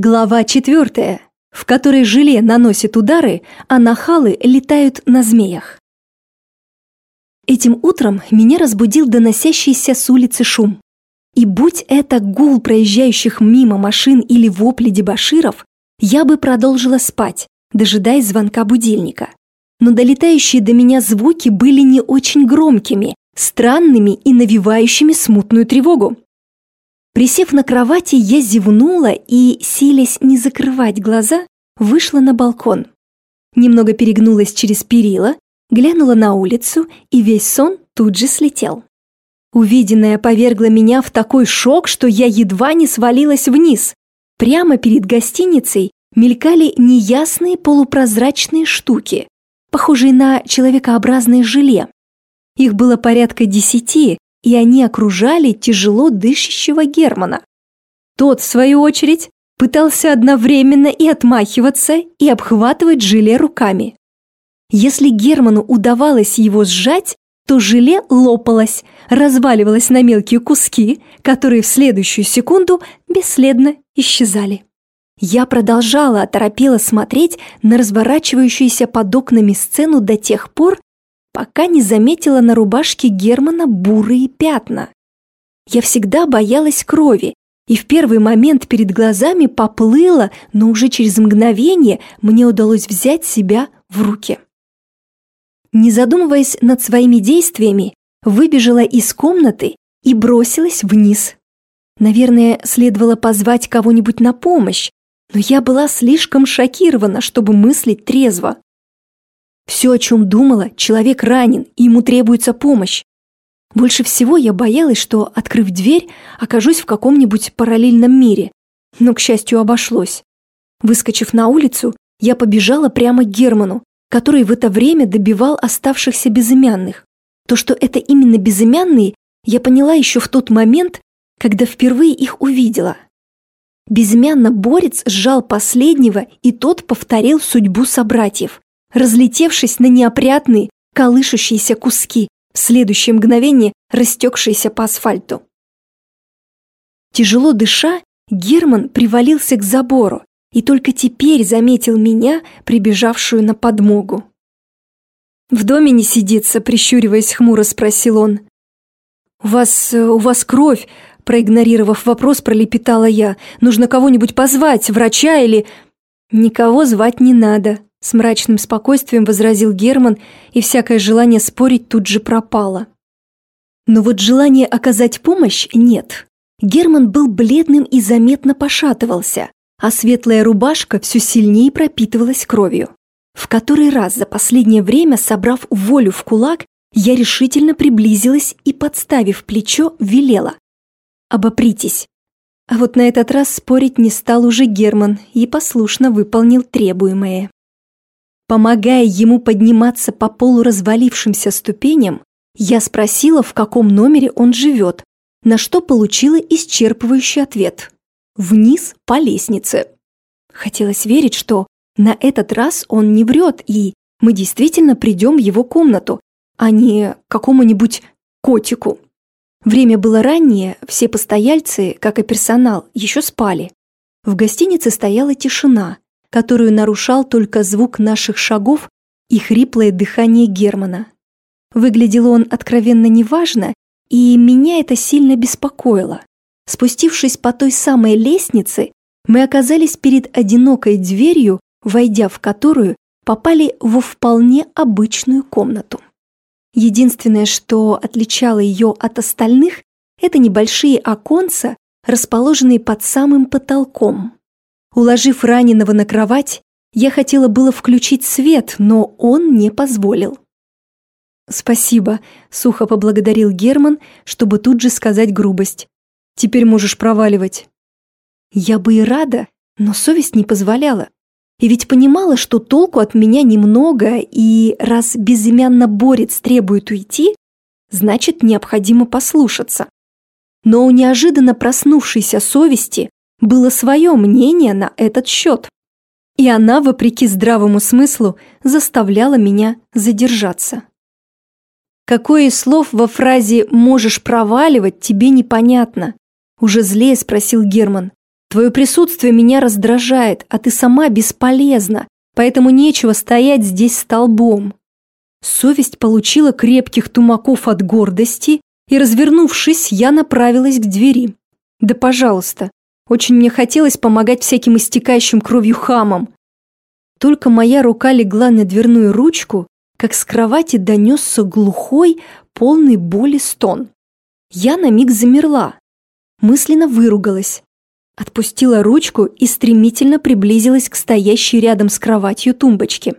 Глава четвертая, в которой желе наносит удары, а нахалы летают на змеях. Этим утром меня разбудил доносящийся с улицы шум. И будь это гул проезжающих мимо машин или вопли дебоширов, я бы продолжила спать, дожидаясь звонка будильника. Но долетающие до меня звуки были не очень громкими, странными и навевающими смутную тревогу. Присев на кровати, я зевнула и, силясь не закрывать глаза, вышла на балкон. Немного перегнулась через перила, глянула на улицу, и весь сон тут же слетел. Увиденное повергло меня в такой шок, что я едва не свалилась вниз. Прямо перед гостиницей мелькали неясные полупрозрачные штуки, похожие на человекообразное желе. Их было порядка десяти, и они окружали тяжело дышащего Германа. Тот, в свою очередь, пытался одновременно и отмахиваться, и обхватывать желе руками. Если Герману удавалось его сжать, то желе лопалось, разваливалось на мелкие куски, которые в следующую секунду бесследно исчезали. Я продолжала оторопело смотреть на разворачивающуюся под окнами сцену до тех пор, пока не заметила на рубашке Германа бурые пятна. Я всегда боялась крови, и в первый момент перед глазами поплыла, но уже через мгновение мне удалось взять себя в руки. Не задумываясь над своими действиями, выбежала из комнаты и бросилась вниз. Наверное, следовало позвать кого-нибудь на помощь, но я была слишком шокирована, чтобы мыслить трезво. Все, о чем думала, человек ранен, и ему требуется помощь. Больше всего я боялась, что, открыв дверь, окажусь в каком-нибудь параллельном мире. Но, к счастью, обошлось. Выскочив на улицу, я побежала прямо к Герману, который в это время добивал оставшихся безымянных. То, что это именно безымянные, я поняла еще в тот момент, когда впервые их увидела. Безымянно борец сжал последнего, и тот повторил судьбу собратьев разлетевшись на неопрятные, колышущиеся куски, в следующее мгновение растекшиеся по асфальту. Тяжело дыша, Герман привалился к забору и только теперь заметил меня, прибежавшую на подмогу. «В доме не сидится», — прищуриваясь хмуро, спросил он. «У вас... у вас кровь», — проигнорировав вопрос, пролепетала я. «Нужно кого-нибудь позвать, врача или...» «Никого звать не надо», с мрачным спокойствием возразил Герман, и всякое желание спорить тут же пропало. Но вот желание оказать помощь нет. Герман был бледным и заметно пошатывался, а светлая рубашка все сильнее пропитывалась кровью. В который раз за последнее время, собрав волю в кулак, я решительно приблизилась и, подставив плечо, велела. «Обопритесь». А вот на этот раз спорить не стал уже Герман и послушно выполнил требуемое. Помогая ему подниматься по полуразвалившимся ступеням, я спросила, в каком номере он живет, на что получила исчерпывающий ответ. Вниз по лестнице. Хотелось верить, что на этот раз он не врет, и мы действительно придем в его комнату, а не к какому-нибудь котику. Время было раннее, все постояльцы, как и персонал, еще спали. В гостинице стояла тишина, которую нарушал только звук наших шагов и хриплое дыхание Германа. Выглядел он откровенно неважно, и меня это сильно беспокоило. Спустившись по той самой лестнице, мы оказались перед одинокой дверью, войдя в которую попали во вполне обычную комнату. Единственное, что отличало ее от остальных, это небольшие оконца, расположенные под самым потолком. Уложив раненого на кровать, я хотела было включить свет, но он не позволил. «Спасибо», — сухо поблагодарил Герман, чтобы тут же сказать грубость. «Теперь можешь проваливать». Я бы и рада, но совесть не позволяла. И ведь понимала, что толку от меня немного, и раз безымянно борец требует уйти, значит, необходимо послушаться. Но у неожиданно проснувшейся совести было свое мнение на этот счет. И она, вопреки здравому смыслу, заставляла меня задержаться. Какое из слов во фразе «можешь проваливать» тебе непонятно? Уже злее спросил Герман. Твое присутствие меня раздражает, а ты сама бесполезна, поэтому нечего стоять здесь столбом». Совесть получила крепких тумаков от гордости, и, развернувшись, я направилась к двери. «Да пожалуйста, очень мне хотелось помогать всяким истекающим кровью хамам. Только моя рука легла на дверную ручку, как с кровати донесся глухой, полный боли стон. Я на миг замерла, мысленно выругалась, отпустила ручку и стремительно приблизилась к стоящей рядом с кроватью тумбочке.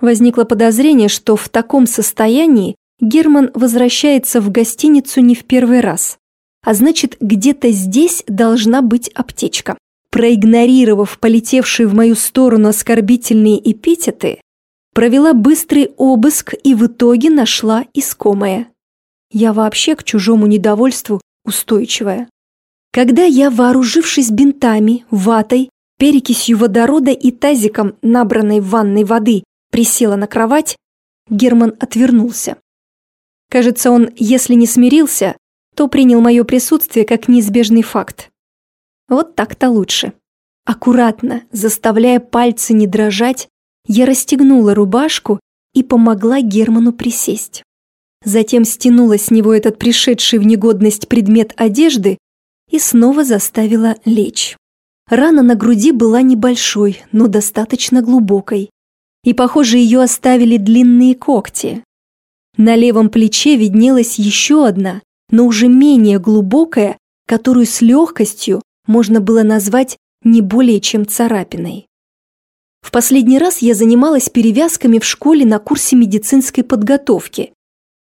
Возникло подозрение, что в таком состоянии Герман возвращается в гостиницу не в первый раз. А значит, где-то здесь должна быть аптечка. Проигнорировав полетевшие в мою сторону оскорбительные эпитеты, провела быстрый обыск и в итоге нашла искомое. Я вообще к чужому недовольству устойчивая. Когда я, вооружившись бинтами, ватой, перекисью водорода и тазиком, набранной в ванной воды, присела на кровать, Герман отвернулся. Кажется, он, если не смирился, то принял мое присутствие как неизбежный факт. Вот так-то лучше. Аккуратно, заставляя пальцы не дрожать, я расстегнула рубашку и помогла Герману присесть. Затем стянула с него этот пришедший в негодность предмет одежды и снова заставила лечь. Рана на груди была небольшой, но достаточно глубокой. И, похоже, ее оставили длинные когти. На левом плече виднелась еще одна, но уже менее глубокая, которую с легкостью можно было назвать не более чем царапиной. В последний раз я занималась перевязками в школе на курсе медицинской подготовки.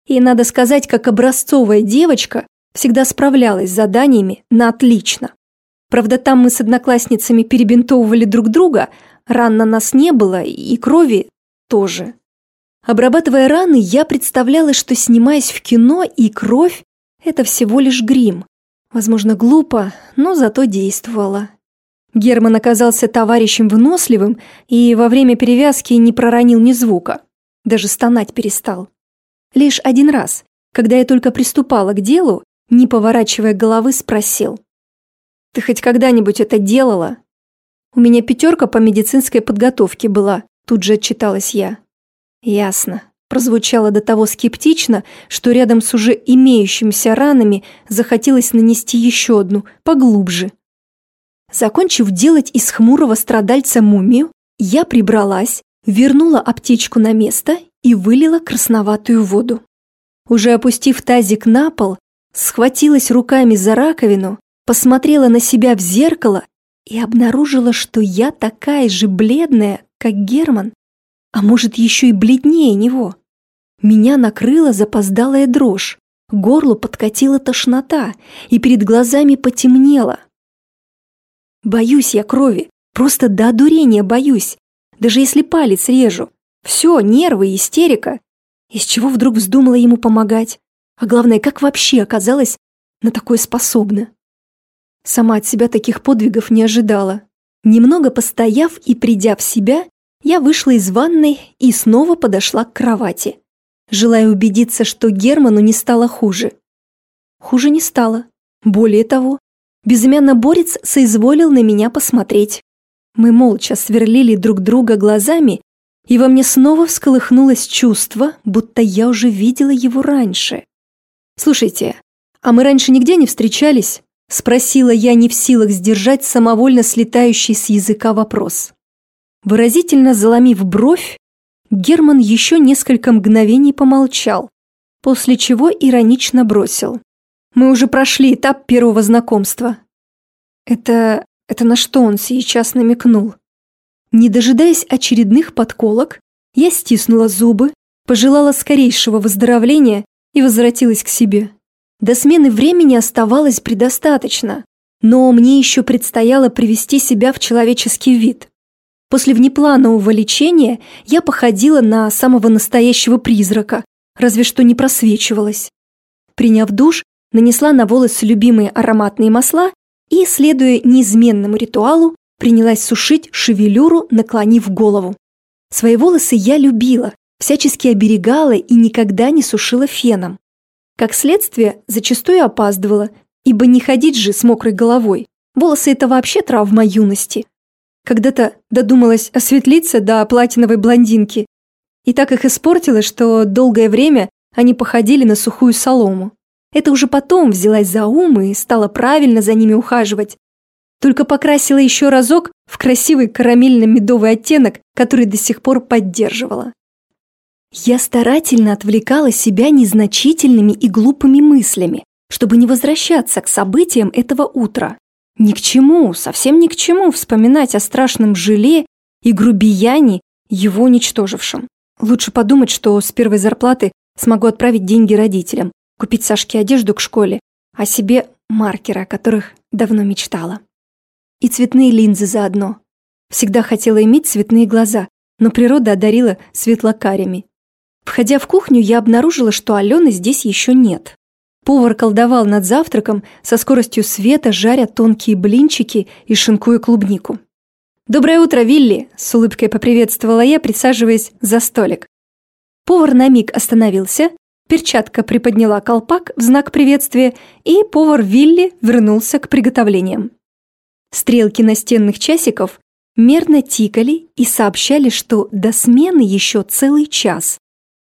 И, надо сказать, как образцовая девочка, всегда справлялась с заданиями на отлично. Правда, там мы с одноклассницами перебинтовывали друг друга, ран на нас не было, и крови тоже. Обрабатывая раны, я представляла, что снимаясь в кино, и кровь это всего лишь грим. Возможно, глупо, но зато действовало. Герман оказался товарищем выносливым и во время перевязки не проронил ни звука. Даже стонать перестал. Лишь один раз, когда я только приступала к делу, не поворачивая головы, спросил. «Ты хоть когда-нибудь это делала?» «У меня пятерка по медицинской подготовке была», тут же отчиталась я. «Ясно прозвучало до того скептично, что рядом с уже имеющимися ранами захотелось нанести еще одну, поглубже. Закончив делать из хмурого страдальца мумию, я прибралась, вернула аптечку на место и вылила красноватую воду. Уже опустив тазик на пол, схватилась руками за раковину, посмотрела на себя в зеркало и обнаружила, что я такая же бледная, как Герман, а может, еще и бледнее него. Меня накрыла запоздалая дрожь, горло подкатила тошнота, и перед глазами потемнело. Боюсь я крови, просто до одурения боюсь, даже если палец режу. Все, нервы, истерика. Из чего вдруг вздумала ему помогать? А главное, как вообще оказалась на такое способна? Сама от себя таких подвигов не ожидала. Немного постояв и придя в себя, я вышла из ванной и снова подошла к кровати, желая убедиться, что Герману не стало хуже. Хуже не стало. Более того, безымянно борец соизволил на меня посмотреть. Мы молча сверлили друг друга глазами, и во мне снова всколыхнулось чувство, будто я уже видела его раньше. «Слушайте, а мы раньше нигде не встречались?» – спросила я, не в силах сдержать самовольно слетающий с языка вопрос. Выразительно заломив бровь, Герман еще несколько мгновений помолчал, после чего иронично бросил. «Мы уже прошли этап первого знакомства». Это... это на что он сейчас намекнул? Не дожидаясь очередных подколок, я стиснула зубы, пожелала скорейшего выздоровления и возвратилась к себе. До смены времени оставалось предостаточно, но мне еще предстояло привести себя в человеческий вид. После внепланового лечения я походила на самого настоящего призрака, разве что не просвечивалась. Приняв душ, нанесла на волосы любимые ароматные масла и, следуя неизменному ритуалу, принялась сушить шевелюру, наклонив голову. Свои волосы я любила, всячески оберегала и никогда не сушила феном. Как следствие, зачастую опаздывала, ибо не ходить же с мокрой головой. Волосы – это вообще травма юности. Когда-то додумалась осветлиться до платиновой блондинки. И так их испортила, что долгое время они походили на сухую солому. Это уже потом взялась за ум и стала правильно за ними ухаживать. Только покрасила еще разок в красивый карамельно-медовый оттенок, который до сих пор поддерживала. Я старательно отвлекала себя незначительными и глупыми мыслями, чтобы не возвращаться к событиям этого утра. Ни к чему, совсем ни к чему вспоминать о страшном желе и грубияне, его уничтожившем. Лучше подумать, что с первой зарплаты смогу отправить деньги родителям, купить Сашке одежду к школе, а себе маркеры, о которых давно мечтала. И цветные линзы заодно. Всегда хотела иметь цветные глаза, но природа одарила светлокарями. Входя в кухню, я обнаружила, что Алены здесь еще нет. Повар колдовал над завтраком, со скоростью света жаря тонкие блинчики и шинкуя клубнику. «Доброе утро, Вилли!» – с улыбкой поприветствовала я, присаживаясь за столик. Повар на миг остановился, перчатка приподняла колпак в знак приветствия, и повар Вилли вернулся к приготовлениям. Стрелки настенных часиков мерно тикали и сообщали, что до смены еще целый час,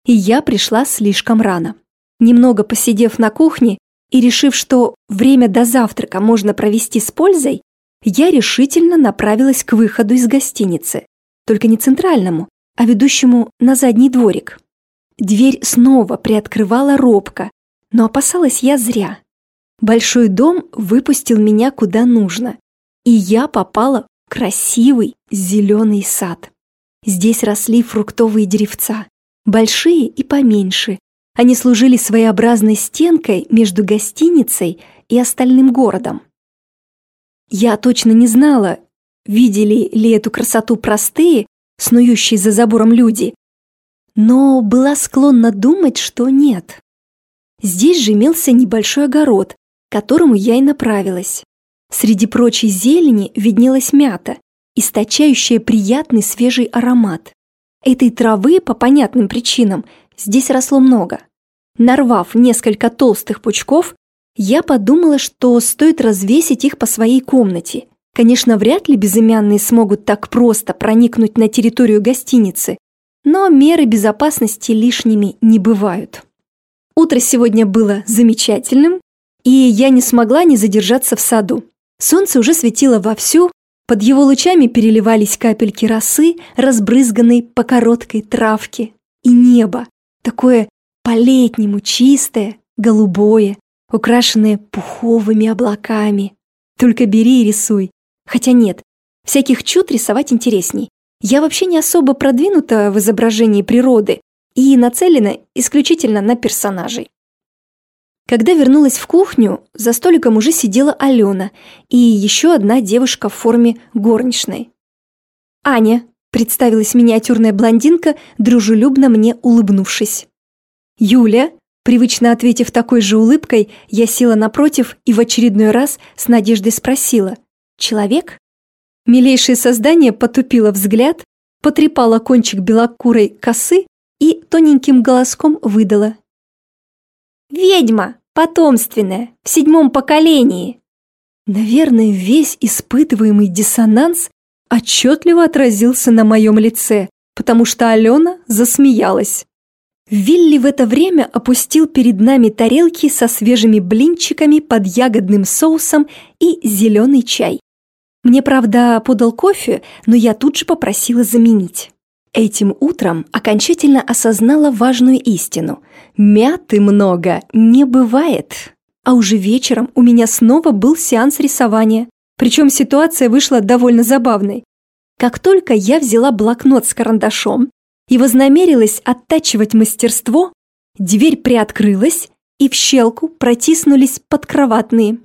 и я пришла слишком рано. Немного посидев на кухне и решив, что время до завтрака можно провести с пользой, я решительно направилась к выходу из гостиницы, только не центральному, а ведущему на задний дворик. Дверь снова приоткрывала робко, но опасалась я зря. Большой дом выпустил меня куда нужно, и я попала в красивый зеленый сад. Здесь росли фруктовые деревца, большие и поменьше, они служили своеобразной стенкой между гостиницей и остальным городом. Я точно не знала, видели ли эту красоту простые, снующие за забором люди, но была склонна думать, что нет. Здесь же имелся небольшой огород, к которому я и направилась. Среди прочей зелени виднелась мята, источающая приятный свежий аромат. Этой травы, по понятным причинам, здесь росло много. Нарвав несколько толстых пучков, я подумала, что стоит развесить их по своей комнате. Конечно, вряд ли безымянные смогут так просто проникнуть на территорию гостиницы, но меры безопасности лишними не бывают. Утро сегодня было замечательным, и я не смогла не задержаться в саду. Солнце уже светило вовсю, под его лучами переливались капельки росы, разбрызганной по короткой травке. И небо, такое по-летнему чистое, голубое, украшенное пуховыми облаками. Только бери и рисуй. Хотя нет, всяких чуд рисовать интересней. Я вообще не особо продвинута в изображении природы и нацелена исключительно на персонажей. Когда вернулась в кухню, за столиком уже сидела Алена и еще одна девушка в форме горничной. «Аня», — представилась миниатюрная блондинка, дружелюбно мне улыбнувшись. «Юля?» Привычно ответив такой же улыбкой, я села напротив и в очередной раз с надеждой спросила «Человек?». Милейшее создание потупило взгляд, потрепало кончик белокурой косы и тоненьким голоском выдала. «Ведьма! Потомственная! В седьмом поколении!» Наверное, весь испытываемый диссонанс отчетливо отразился на моем лице, потому что Алена засмеялась. Вилли в это время опустил перед нами тарелки со свежими блинчиками под ягодным соусом и зеленый чай. Мне, правда, подал кофе, но я тут же попросила заменить. Этим утром окончательно осознала важную истину. Мяты много не бывает. А уже вечером у меня снова был сеанс рисования. Причем ситуация вышла довольно забавной. Как только я взяла блокнот с карандашом и вознамерилась оттачивать мастерство, дверь приоткрылась, и в щелку протиснулись подкроватные.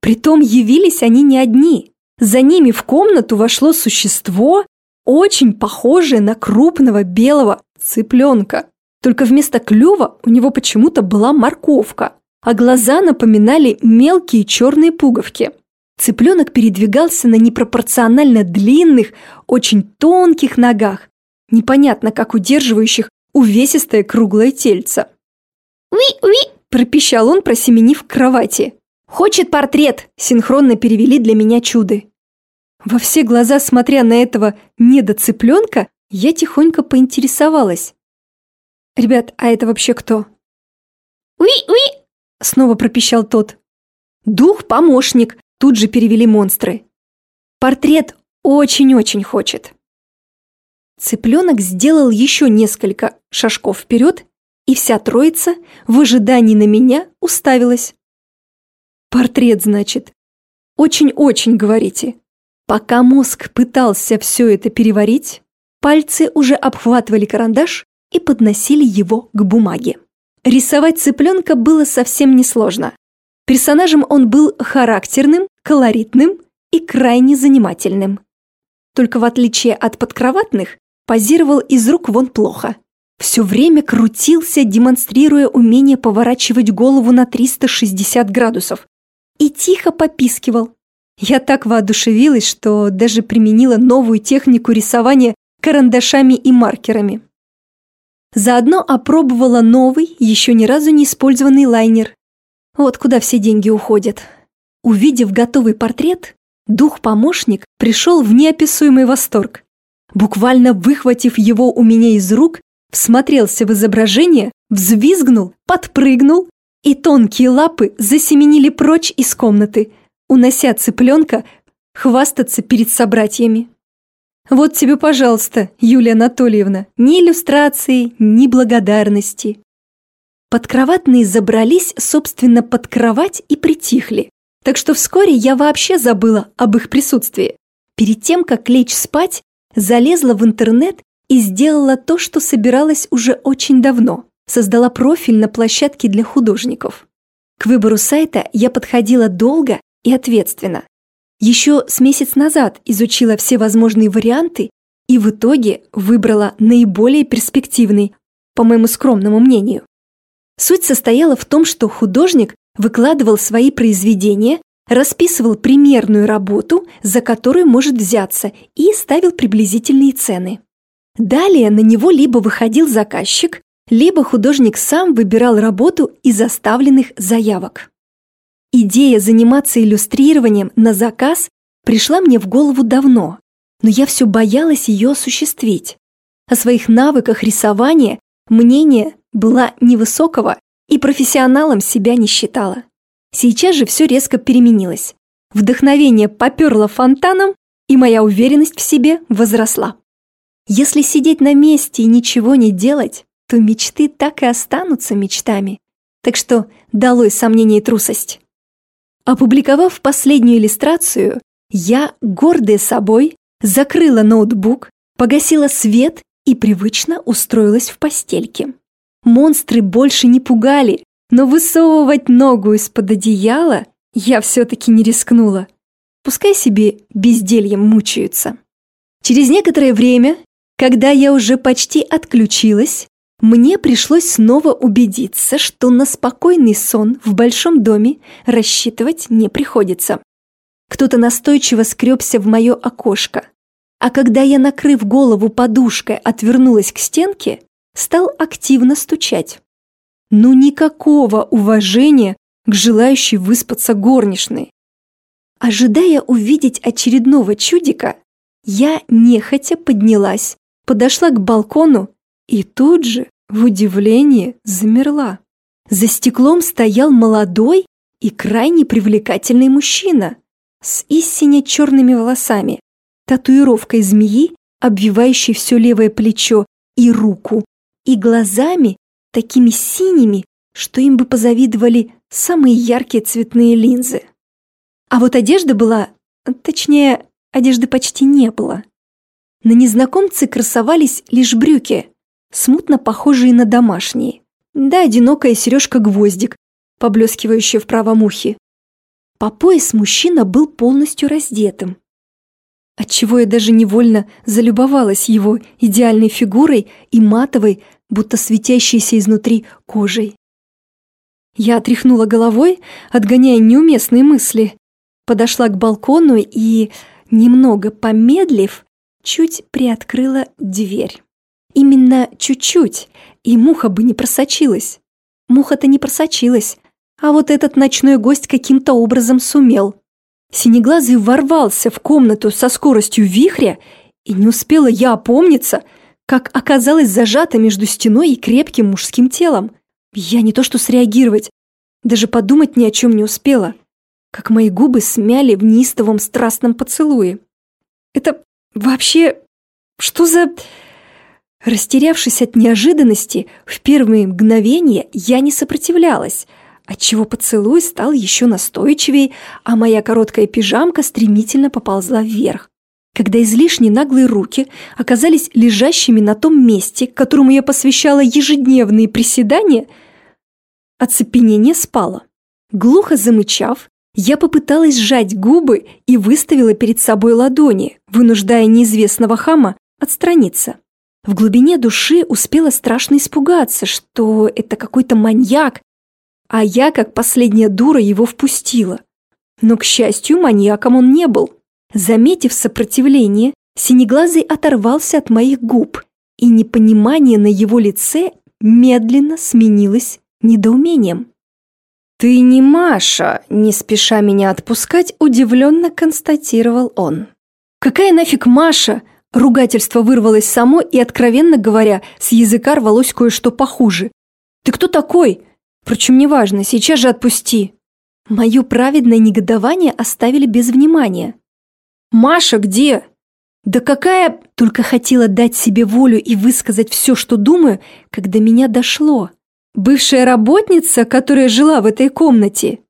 Притом явились они не одни. За ними в комнату вошло существо, очень похожее на крупного белого цыпленка. Только вместо клюва у него почему-то была морковка, а глаза напоминали мелкие черные пуговки. Цыпленок передвигался на непропорционально длинных, очень тонких ногах, непонятно как удерживающих увесистое круглое тельце. «Уи-уи!» – пропищал он, просеменив к кровати. «Хочет портрет!» – синхронно перевели для меня чуды. Во все глаза, смотря на этого недоцыпленка, я тихонько поинтересовалась. «Ребят, а это вообще кто?» «Уи-уи!» – снова пропищал тот. «Дух-помощник!» – тут же перевели монстры. «Портрет очень-очень хочет». Цыпленок сделал еще несколько шажков вперед, и вся троица в ожидании на меня уставилась. Портрет, значит. Очень-очень, говорите. Пока мозг пытался все это переварить, пальцы уже обхватывали карандаш и подносили его к бумаге. Рисовать цыпленка было совсем несложно. Персонажем он был характерным, колоритным и крайне занимательным. Только в отличие от подкроватных, позировал из рук вон плохо. Все время крутился, демонстрируя умение поворачивать голову на 360 градусов, и тихо попискивал. Я так воодушевилась, что даже применила новую технику рисования карандашами и маркерами. Заодно опробовала новый, еще ни разу не использованный лайнер. Вот куда все деньги уходят. Увидев готовый портрет, дух-помощник пришел в неописуемый восторг. Буквально выхватив его у меня из рук, всмотрелся в изображение, взвизгнул, подпрыгнул и тонкие лапы засеменили прочь из комнаты, унося цыпленка хвастаться перед собратьями. Вот тебе, пожалуйста, Юлия Анатольевна, ни иллюстрации, ни благодарности. Подкроватные забрались, собственно, под кровать и притихли, так что вскоре я вообще забыла об их присутствии. Перед тем, как лечь спать, залезла в интернет и сделала то, что собиралась уже очень давно – создала профиль на площадке для художников. К выбору сайта я подходила долго и ответственно. Еще с месяц назад изучила все возможные варианты и в итоге выбрала наиболее перспективный, по моему скромному мнению. Суть состояла в том, что художник выкладывал свои произведения, расписывал примерную работу, за которую может взяться, и ставил приблизительные цены. Далее на него либо выходил заказчик, либо художник сам выбирал работу из оставленных заявок. Идея заниматься иллюстрированием на заказ пришла мне в голову давно, но я все боялась ее осуществить. О своих навыках рисования мнение была невысокого и профессионалом себя не считала. Сейчас же все резко переменилось. Вдохновение поперло фонтаном, и моя уверенность в себе возросла. Если сидеть на месте и ничего не делать, то мечты так и останутся мечтами. Так что долой сомнения и трусость. Опубликовав последнюю иллюстрацию, я, гордая собой, закрыла ноутбук, погасила свет и привычно устроилась в постельке. Монстры больше не пугали, но высовывать ногу из-под одеяла я все-таки не рискнула. Пускай себе бездельем мучаются. Через некоторое время, когда я уже почти отключилась, мне пришлось снова убедиться, что на спокойный сон в большом доме рассчитывать не приходится. Кто-то настойчиво скребся в мое окошко, а когда я, накрыв голову подушкой, отвернулась к стенке, стал активно стучать. Ну никакого уважения к желающей выспаться горничной. Ожидая увидеть очередного чудика, я нехотя поднялась, подошла к балкону и тут же, в удивлении, замерла. За стеклом стоял молодой и крайне привлекательный мужчина с истинно черными волосами, татуировкой змеи, обвивающей все левое плечо и руку, и глазами такими синими, что им бы позавидовали самые яркие цветные линзы. А вот одежда была, точнее, одежды почти не было. На незнакомце красовались лишь брюки, смутно похожие на домашние. Да, одинокая сережка-гвоздик, поблескивающая в правом ухе. По пояс мужчина был полностью раздетым. Отчего я даже невольно залюбовалась его идеальной фигурой и матовой, будто светящейся изнутри кожей. Я отряхнула головой, отгоняя неуместные мысли, подошла к балкону и, немного помедлив, чуть приоткрыла дверь. Именно чуть-чуть, и муха бы не просочилась. Муха-то не просочилась, А вот этот ночной гость каким-то образом сумел. Синеглазый ворвался в комнату со скоростью вихря, и не успела я опомниться, как оказалась зажата между стеной и крепким мужским телом. Я не то что среагировать, даже подумать ни о чем не успела, как мои губы смяли в неистовом страстном поцелуе. Это вообще... что за... Растерявшись от неожиданности, в первые мгновения я не сопротивлялась, отчего поцелуй стал еще настойчивее, а моя короткая пижамка стремительно поползла вверх. Когда излишне наглые руки оказались лежащими на том месте, которому я посвящала ежедневные приседания, оцепенение спало. Глухо замычав, я попыталась сжать губы и выставила перед собой ладони, вынуждая неизвестного хама отстраниться. В глубине души успела страшно испугаться, что это какой-то маньяк, а я, как последняя дура, его впустила. Но, к счастью, маньяком он не был. Заметив сопротивление, Синеглазый оторвался от моих губ, и непонимание на его лице медленно сменилось недоумением. «Ты не Маша!» – не спеша меня отпускать, удивленно констатировал он. «Какая нафиг Маша?» Ругательство вырвалось само, и, откровенно говоря, с языка рвалось кое-что похуже. «Ты кто такой?» «Впрочем, неважно, сейчас же отпусти». Мое праведное негодование оставили без внимания. «Маша где?» «Да какая...» Только хотела дать себе волю и высказать все, что думаю, когда меня дошло. «Бывшая работница, которая жила в этой комнате?»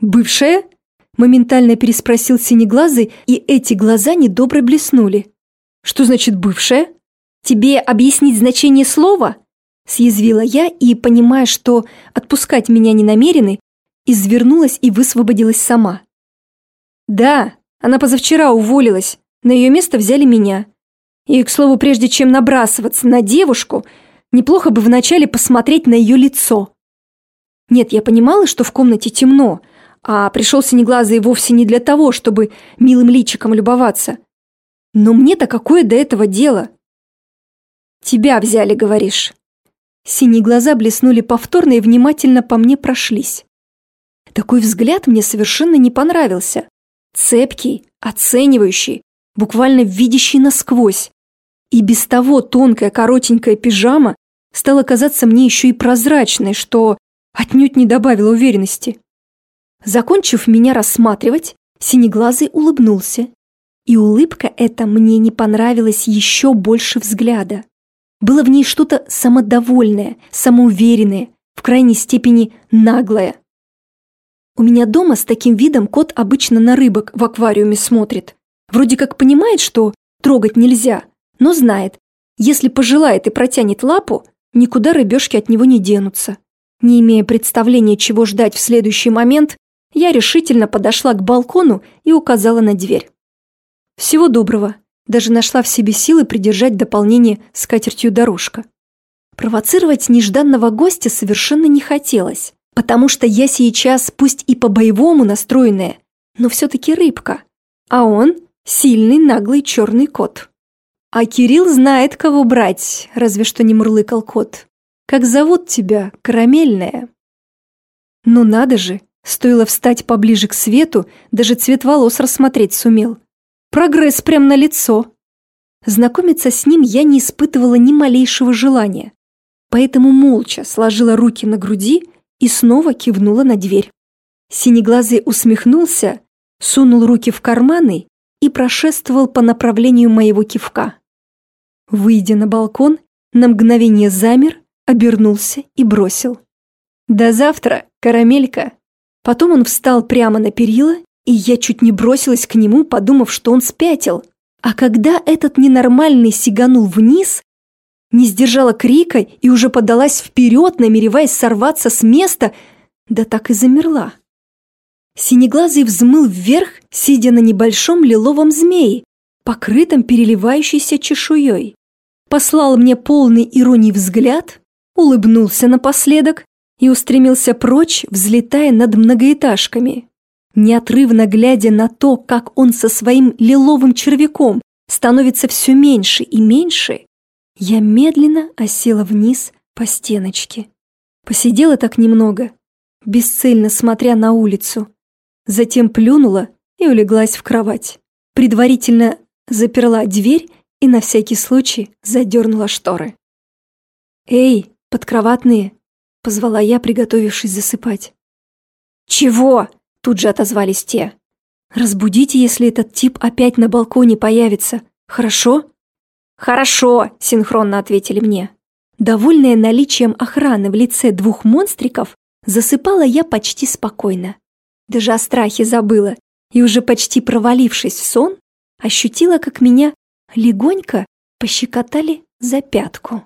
«Бывшая?» Моментально переспросил Синеглазый, и эти глаза недобро блеснули. «Что значит бывшая? Тебе объяснить значение слова?» Съязвила я и, понимая, что отпускать меня не намерены, извернулась и высвободилась сама. «Да, она позавчера уволилась, на ее место взяли меня. И, к слову, прежде чем набрасываться на девушку, неплохо бы вначале посмотреть на ее лицо. Нет, я понимала, что в комнате темно, а пришел синеглазый вовсе не для того, чтобы милым личиком любоваться. Но мне-то какое до этого дело? Тебя взяли, говоришь. Синие глаза блеснули повторно и внимательно по мне прошлись. Такой взгляд мне совершенно не понравился. Цепкий, оценивающий, буквально видящий насквозь. И без того тонкая коротенькая пижама стала казаться мне еще и прозрачной, что отнюдь не добавило уверенности. Закончив меня рассматривать, Синеглазый улыбнулся и улыбка эта мне не понравилась еще больше взгляда. Было в ней что-то самодовольное, самоуверенное, в крайней степени наглое. У меня дома с таким видом кот обычно на рыбок в аквариуме смотрит. Вроде как понимает, что трогать нельзя, но знает, если пожелает и протянет лапу, никуда рыбешки от него не денутся. Не имея представления, чего ждать в следующий момент, я решительно подошла к балкону и указала на дверь. Всего доброго. Даже нашла в себе силы придержать дополнение скатертью дорожка. Провоцировать нежданного гостя совершенно не хотелось, потому что я сейчас, пусть и по-боевому настроенная, но все-таки рыбка, а он сильный наглый черный кот. А Кирилл знает, кого брать, разве что не мурлыкал кот. Как зовут тебя, карамельная? Ну надо же, стоило встать поближе к свету, даже цвет волос рассмотреть сумел. Прогресс прям на лицо. Знакомиться с ним я не испытывала ни малейшего желания, поэтому молча сложила руки на груди и снова кивнула на дверь. Синеглазый усмехнулся, сунул руки в карманы и прошествовал по направлению моего кивка. Выйдя на балкон, на мгновение замер, обернулся и бросил. «До завтра, карамелька!» Потом он встал прямо на перила и я чуть не бросилась к нему, подумав, что он спятил. А когда этот ненормальный сиганул вниз, не сдержала крика и уже подалась вперед, намереваясь сорваться с места, да так и замерла. Синеглазый взмыл вверх, сидя на небольшом лиловом змее, покрытом переливающейся чешуей. Послал мне полный иронии взгляд, улыбнулся напоследок и устремился прочь, взлетая над многоэтажками неотрывно глядя на то, как он со своим лиловым червяком становится все меньше и меньше, я медленно осела вниз по стеночке. Посидела так немного бесцельно смотря на улицу. Затем плюнула и улеглась в кровать. Предварительно заперла дверь и на всякий случай задернула шторы. «Эй, подкроватные!» — позвала я, приготовившись засыпать. «Чего?» — тут же отозвались те. «Разбудите, если этот тип опять на балконе появится. Хорошо?» «Хорошо!» — синхронно ответили мне. Довольная наличием охраны в лице двух монстриков, засыпала я почти спокойно. Даже о страхе забыла и уже почти провалившись в сон, ощутила, как меня легонько пощекотали за пятку.